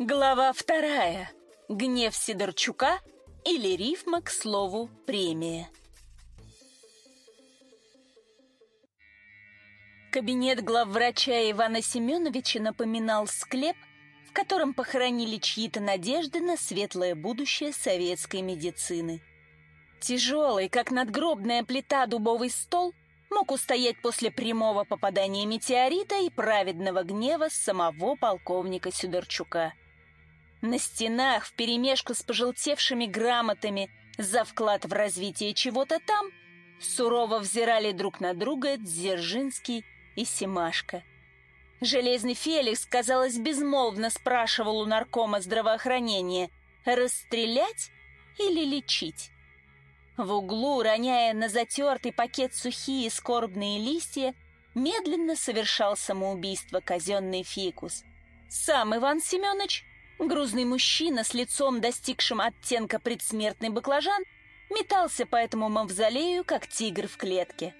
Глава вторая. Гнев Сидорчука или рифма к слову премия. Кабинет главврача Ивана Семеновича напоминал склеп, в котором похоронили чьи-то надежды на светлое будущее советской медицины. Тяжелый, как надгробная плита, дубовый стол мог устоять после прямого попадания метеорита и праведного гнева самого полковника Сидорчука. На стенах, вперемешку с пожелтевшими грамотами за вклад в развитие чего-то там, сурово взирали друг на друга Дзержинский и Семашко. Железный Феликс, казалось, безмолвно спрашивал у наркома здравоохранения, расстрелять или лечить. В углу, роняя на затертый пакет сухие скорбные листья, медленно совершал самоубийство казенный фикус. Сам Иван Семенович Грузный мужчина с лицом, достигшим оттенка предсмертный баклажан, метался по этому мавзолею, как тигр в клетке.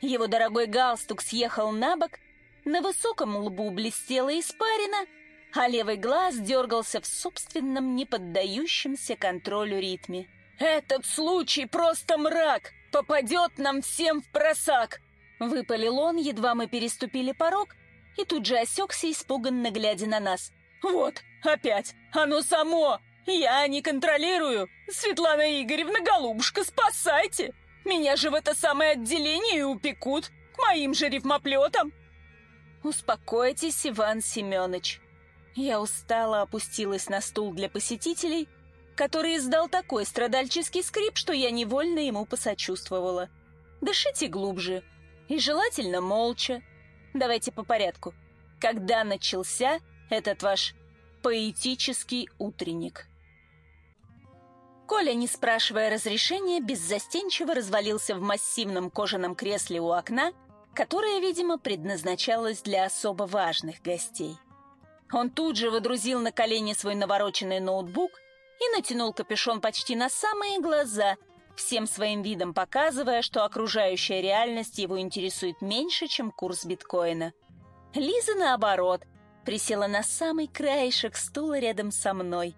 Его дорогой галстук съехал на бок, на высоком лбу блестела испарина, а левый глаз дергался в собственном неподдающемся контролю ритме. «Этот случай просто мрак! Попадет нам всем в просак!» Выпалил он, едва мы переступили порог, и тут же осекся, испуганно глядя на нас. «Вот, опять, оно само! Я не контролирую! Светлана Игоревна, голубушка, спасайте! Меня же в это самое отделение упекут, к моим же рифмоплетам!» «Успокойтесь, Иван Семенович!» Я устало опустилась на стул для посетителей, который издал такой страдальческий скрип, что я невольно ему посочувствовала. «Дышите глубже и желательно молча. Давайте по порядку. Когда начался этот ваш поэтический утренник. Коля, не спрашивая разрешения, беззастенчиво развалился в массивном кожаном кресле у окна, которое, видимо, предназначалось для особо важных гостей. Он тут же водрузил на колени свой навороченный ноутбук и натянул капюшон почти на самые глаза, всем своим видом показывая, что окружающая реальность его интересует меньше, чем курс биткоина. Лиза, наоборот, присела на самый краешек стула рядом со мной.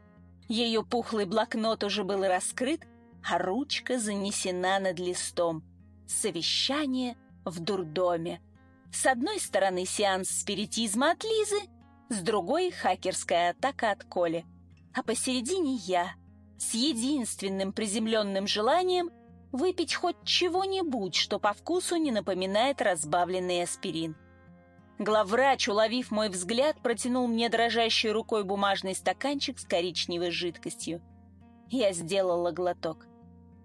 Ее пухлый блокнот уже был раскрыт, а ручка занесена над листом. Совещание в дурдоме. С одной стороны сеанс спиритизма от Лизы, с другой — хакерская атака от Коли. А посередине я, с единственным приземленным желанием выпить хоть чего-нибудь, что по вкусу не напоминает разбавленный аспирин. Главврач, уловив мой взгляд, протянул мне дрожащей рукой бумажный стаканчик с коричневой жидкостью. Я сделала глоток.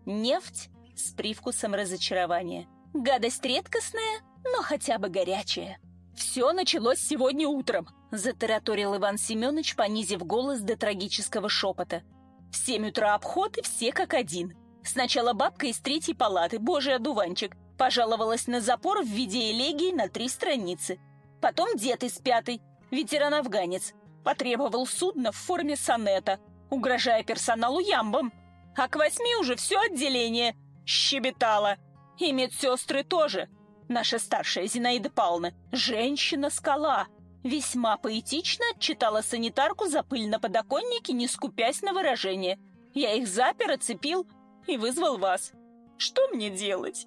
Нефть с привкусом разочарования. Гадость редкостная, но хотя бы горячая. «Все началось сегодня утром», — затараторил Иван Семенович, понизив голос до трагического шепота. «В семь утра обход, и все как один. Сначала бабка из третьей палаты, божий одуванчик, пожаловалась на запор в виде элегии на три страницы. Потом дед из пятой, ветеран-афганец, потребовал судно в форме сонета, угрожая персоналу ямбом. А к восьми уже все отделение щебетало. И медсестры тоже. Наша старшая Зинаида Павловна, женщина-скала, весьма поэтично отчитала санитарку за пыль на подоконнике, не скупясь на выражение. Я их запер, оцепил и вызвал вас. Что мне делать?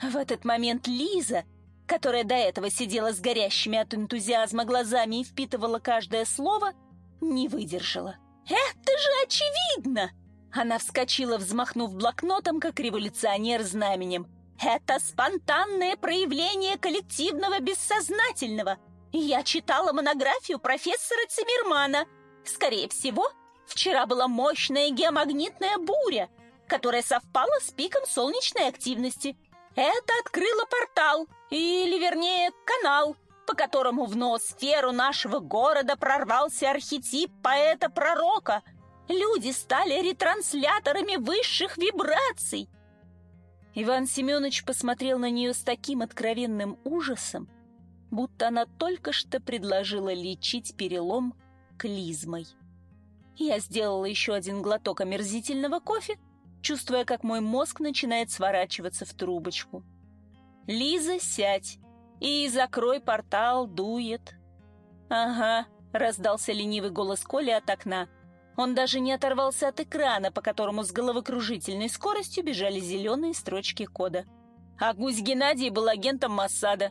В этот момент Лиза, которая до этого сидела с горящими от энтузиазма глазами и впитывала каждое слово, не выдержала. «Это же очевидно!» Она вскочила, взмахнув блокнотом, как революционер знаменем. «Это спонтанное проявление коллективного бессознательного. Я читала монографию профессора Циммермана. Скорее всего, вчера была мощная геомагнитная буря, которая совпала с пиком солнечной активности. Это открыло портал, или, вернее, канал, по которому в ноосферу нашего города прорвался архетип поэта-пророка. Люди стали ретрансляторами высших вибраций. Иван Семенович посмотрел на нее с таким откровенным ужасом, будто она только что предложила лечить перелом клизмой. Я сделала еще один глоток омерзительного кофе чувствуя, как мой мозг начинает сворачиваться в трубочку. «Лиза, сядь и закрой портал, дует». «Ага, раздался ленивый голос Коли от окна. Он даже не оторвался от экрана, по которому с головокружительной скоростью бежали зеленые строчки кода. А гусь Геннадий был агентом Массада.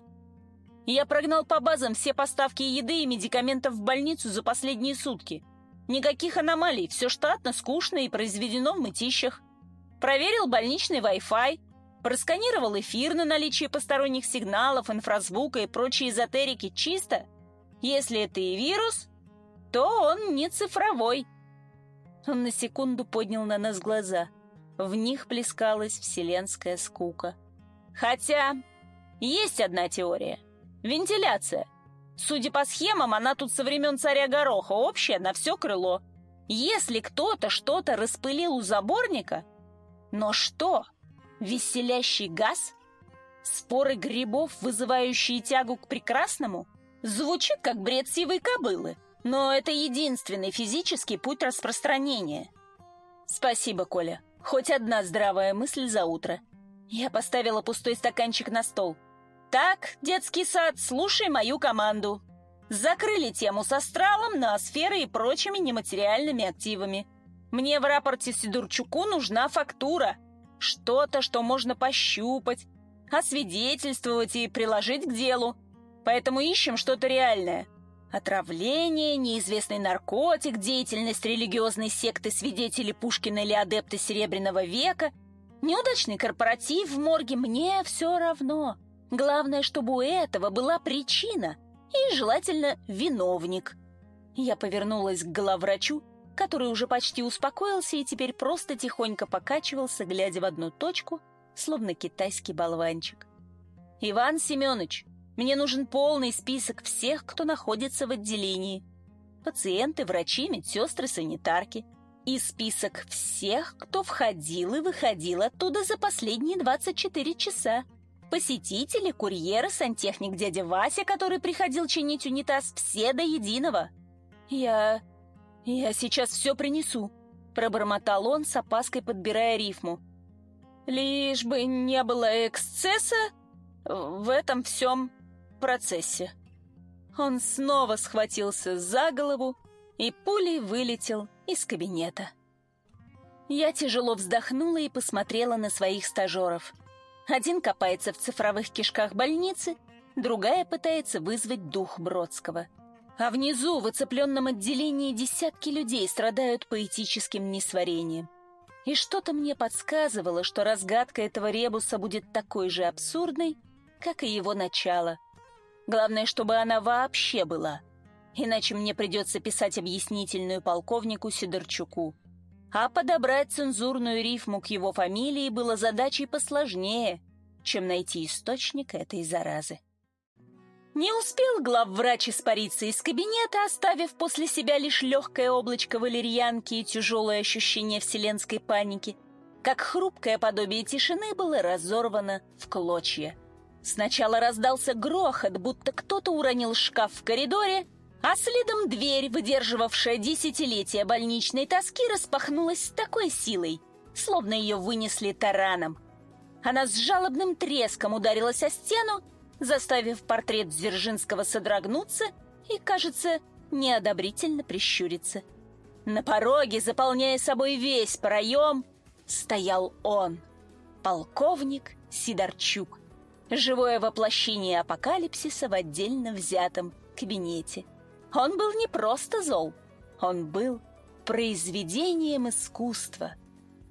Я прогнал по базам все поставки еды и медикаментов в больницу за последние сутки. Никаких аномалий, все штатно, скучно и произведено в мытищах. Проверил больничный Wi-Fi, просканировал эфир на наличие посторонних сигналов, инфразвука и прочей эзотерики чисто. Если это и вирус, то он не цифровой. Он на секунду поднял на нас глаза. В них плескалась вселенская скука. Хотя есть одна теория. Вентиляция. Судя по схемам, она тут со времен царя Гороха, общая на все крыло. Если кто-то что-то распылил у заборника... Но что? Веселящий газ? Споры грибов, вызывающие тягу к прекрасному? Звучит как бред сивой кобылы. Но это единственный физический путь распространения. Спасибо, Коля. Хоть одна здравая мысль за утро. Я поставила пустой стаканчик на стол. Так, детский сад, слушай мою команду. Закрыли тему с астралом, ноосферой и прочими нематериальными активами. Мне в рапорте Сидурчуку нужна фактура. Что-то, что можно пощупать, освидетельствовать и приложить к делу. Поэтому ищем что-то реальное. Отравление, неизвестный наркотик, деятельность религиозной секты свидетели Пушкина или адепты Серебряного века, неудачный корпоратив в морге, мне все равно. Главное, чтобы у этого была причина и, желательно, виновник. Я повернулась к главврачу, который уже почти успокоился и теперь просто тихонько покачивался, глядя в одну точку, словно китайский болванчик. «Иван Семенович, мне нужен полный список всех, кто находится в отделении. Пациенты, врачи, медсестры, санитарки. И список всех, кто входил и выходил оттуда за последние 24 часа. Посетители, курьеры, сантехник дядя Вася, который приходил чинить унитаз, все до единого. Я... я сейчас все принесу, пробормотал он с опаской, подбирая рифму. Лишь бы не было эксцесса в этом всем процессе. Он снова схватился за голову и пулей вылетел из кабинета. Я тяжело вздохнула и посмотрела на своих стажеров. Один копается в цифровых кишках больницы, другая пытается вызвать дух Бродского. А внизу, в оцепленном отделении, десятки людей страдают поэтическим несварением. И что-то мне подсказывало, что разгадка этого ребуса будет такой же абсурдной, как и его начало. Главное, чтобы она вообще была. Иначе мне придется писать объяснительную полковнику Сидорчуку. А подобрать цензурную рифму к его фамилии было задачей посложнее, чем найти источник этой заразы. Не успел главврач испариться из кабинета, оставив после себя лишь легкое облачко валерьянки и тяжелое ощущение вселенской паники, как хрупкое подобие тишины было разорвано в клочья. Сначала раздался грохот, будто кто-то уронил шкаф в коридоре, а следом дверь, выдерживавшая десятилетия больничной тоски, распахнулась с такой силой, словно ее вынесли тараном. Она с жалобным треском ударилась о стену, заставив портрет Дзержинского содрогнуться и, кажется, неодобрительно прищуриться. На пороге, заполняя собой весь проем, стоял он, полковник Сидорчук живое воплощение апокалипсиса в отдельно взятом кабинете. Он был не просто зол, он был произведением искусства.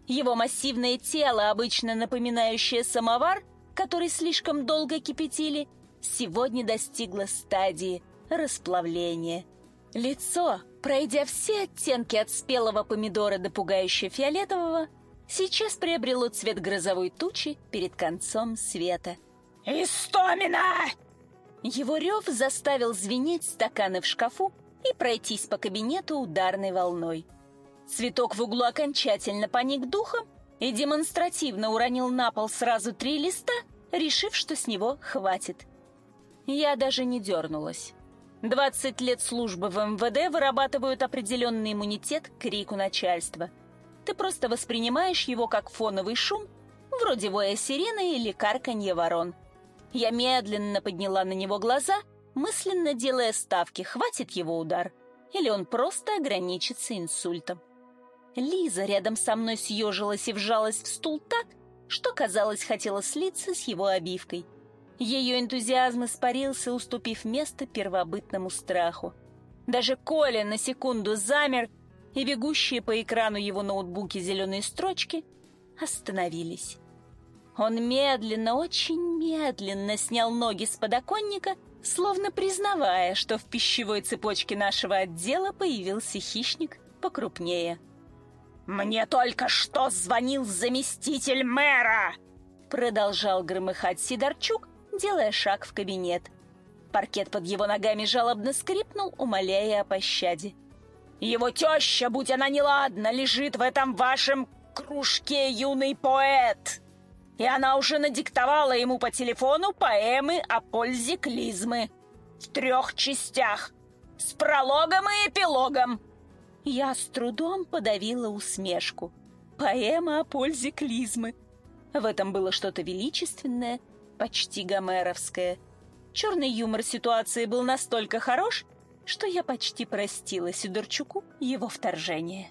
Его массивное тело, обычно напоминающее самовар, который слишком долго кипятили, сегодня достигло стадии расплавления. Лицо, пройдя все оттенки от спелого помидора до пугающе фиолетового, сейчас приобрело цвет грозовой тучи перед концом света – «Истомина!» Его рев заставил звенеть стаканы в шкафу и пройтись по кабинету ударной волной. Цветок в углу окончательно поник духом и демонстративно уронил на пол сразу три листа, решив, что с него хватит. Я даже не дернулась. Двадцать лет службы в МВД вырабатывают определенный иммунитет к крику начальства. Ты просто воспринимаешь его как фоновый шум, вроде воя сирены или карканье ворон – я медленно подняла на него глаза, мысленно делая ставки, хватит его удар или он просто ограничится инсультом. Лиза рядом со мной съежилась и вжалась в стул так, что, казалось, хотела слиться с его обивкой. Ее энтузиазм испарился, уступив место первобытному страху. Даже Коля на секунду замер, и бегущие по экрану его ноутбуке зеленые строчки остановились. Он медленно, очень медленно снял ноги с подоконника, словно признавая, что в пищевой цепочке нашего отдела появился хищник покрупнее. «Мне только что звонил заместитель мэра!» Продолжал громыхать Сидорчук, делая шаг в кабинет. Паркет под его ногами жалобно скрипнул, умоляя о пощаде. «Его теща, будь она неладна, лежит в этом вашем кружке юный поэт!» И она уже надиктовала ему по телефону поэмы о пользе клизмы. В трех частях. С прологом и эпилогом. Я с трудом подавила усмешку. Поэма о пользе клизмы. В этом было что-то величественное, почти гомеровское. Черный юмор ситуации был настолько хорош, что я почти простила Сидорчуку его вторжение.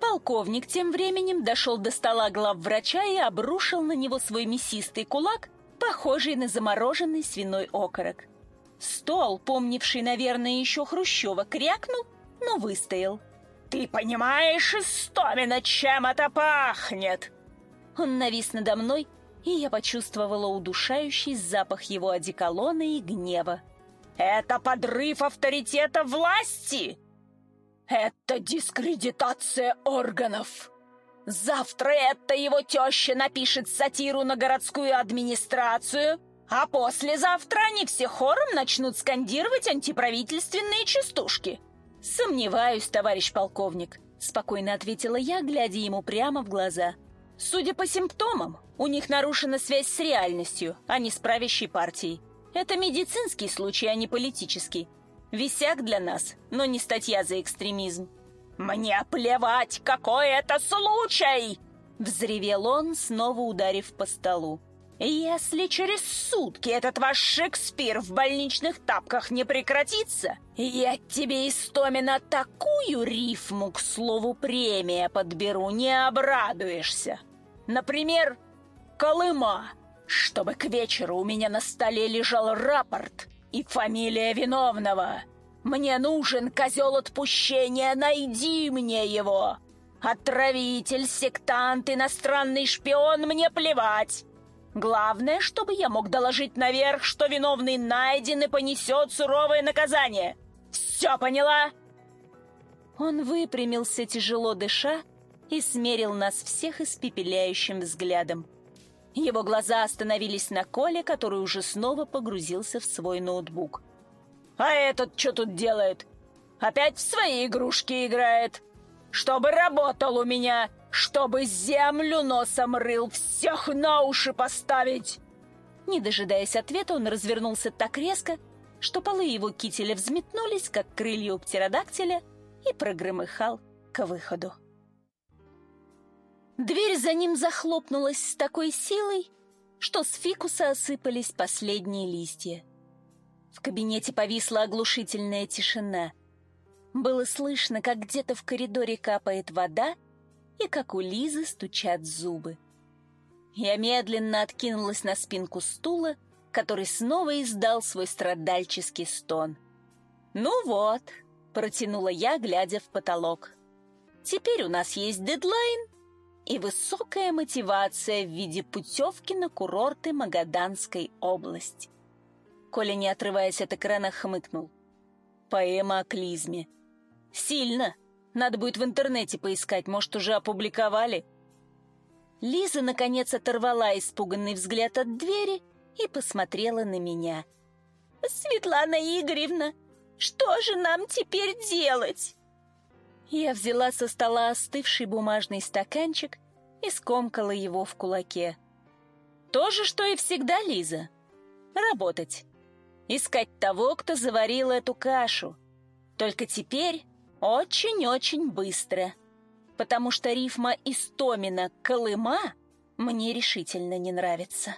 Полковник тем временем дошел до стола главврача и обрушил на него свой мясистый кулак, похожий на замороженный свиной окорок. Стол, помнивший, наверное, еще Хрущева, крякнул но выстоял. «Ты понимаешь, Истомина, чем это пахнет?» Он навис надо мной, и я почувствовала удушающий запах его одеколона и гнева. «Это подрыв авторитета власти!» «Это дискредитация органов!» «Завтра это его теща напишет сатиру на городскую администрацию, а послезавтра они все хором начнут скандировать антиправительственные частушки!» «Сомневаюсь, товарищ полковник», — спокойно ответила я, глядя ему прямо в глаза. «Судя по симптомам, у них нарушена связь с реальностью, а не с правящей партией. Это медицинский случай, а не политический. Висяк для нас, но не статья за экстремизм». «Мне плевать, какой это случай!» Взревел он, снова ударив по столу. Если через сутки этот ваш Шекспир в больничных тапках не прекратится, я тебе, Истомина, такую рифму, к слову, премия подберу, не обрадуешься. Например, Колыма, чтобы к вечеру у меня на столе лежал рапорт и фамилия виновного. Мне нужен козел отпущения, найди мне его. Отравитель, сектант, иностранный шпион, мне плевать. Главное, чтобы я мог доложить наверх, что виновный найден и понесет суровое наказание. Все поняла?» Он выпрямился, тяжело дыша, и смерил нас всех испепеляющим взглядом. Его глаза остановились на Коле, который уже снова погрузился в свой ноутбук. «А этот что тут делает? Опять в свои игрушки играет? Чтобы работал у меня!» Чтобы землю носом рыл, всех на уши поставить!» Не дожидаясь ответа, он развернулся так резко, что полы его кителя взметнулись, как крылья у птеродактиля, и прогромыхал к выходу. Дверь за ним захлопнулась с такой силой, что с фикуса осыпались последние листья. В кабинете повисла оглушительная тишина. Было слышно, как где-то в коридоре капает вода, и как у Лизы стучат зубы. Я медленно откинулась на спинку стула, который снова издал свой страдальческий стон. «Ну вот», — протянула я, глядя в потолок. «Теперь у нас есть дедлайн и высокая мотивация в виде путевки на курорты Магаданской области». Коля, не отрываясь от экрана, хмыкнул. «Поэма о клизме. Сильно!» Надо будет в интернете поискать, может, уже опубликовали». Лиза, наконец, оторвала испуганный взгляд от двери и посмотрела на меня. «Светлана Игоревна, что же нам теперь делать?» Я взяла со стола остывший бумажный стаканчик и скомкала его в кулаке. «То же, что и всегда, Лиза. Работать. Искать того, кто заварил эту кашу. Только теперь очень-очень быстро, потому что рифма Истомина «Колыма» мне решительно не нравится.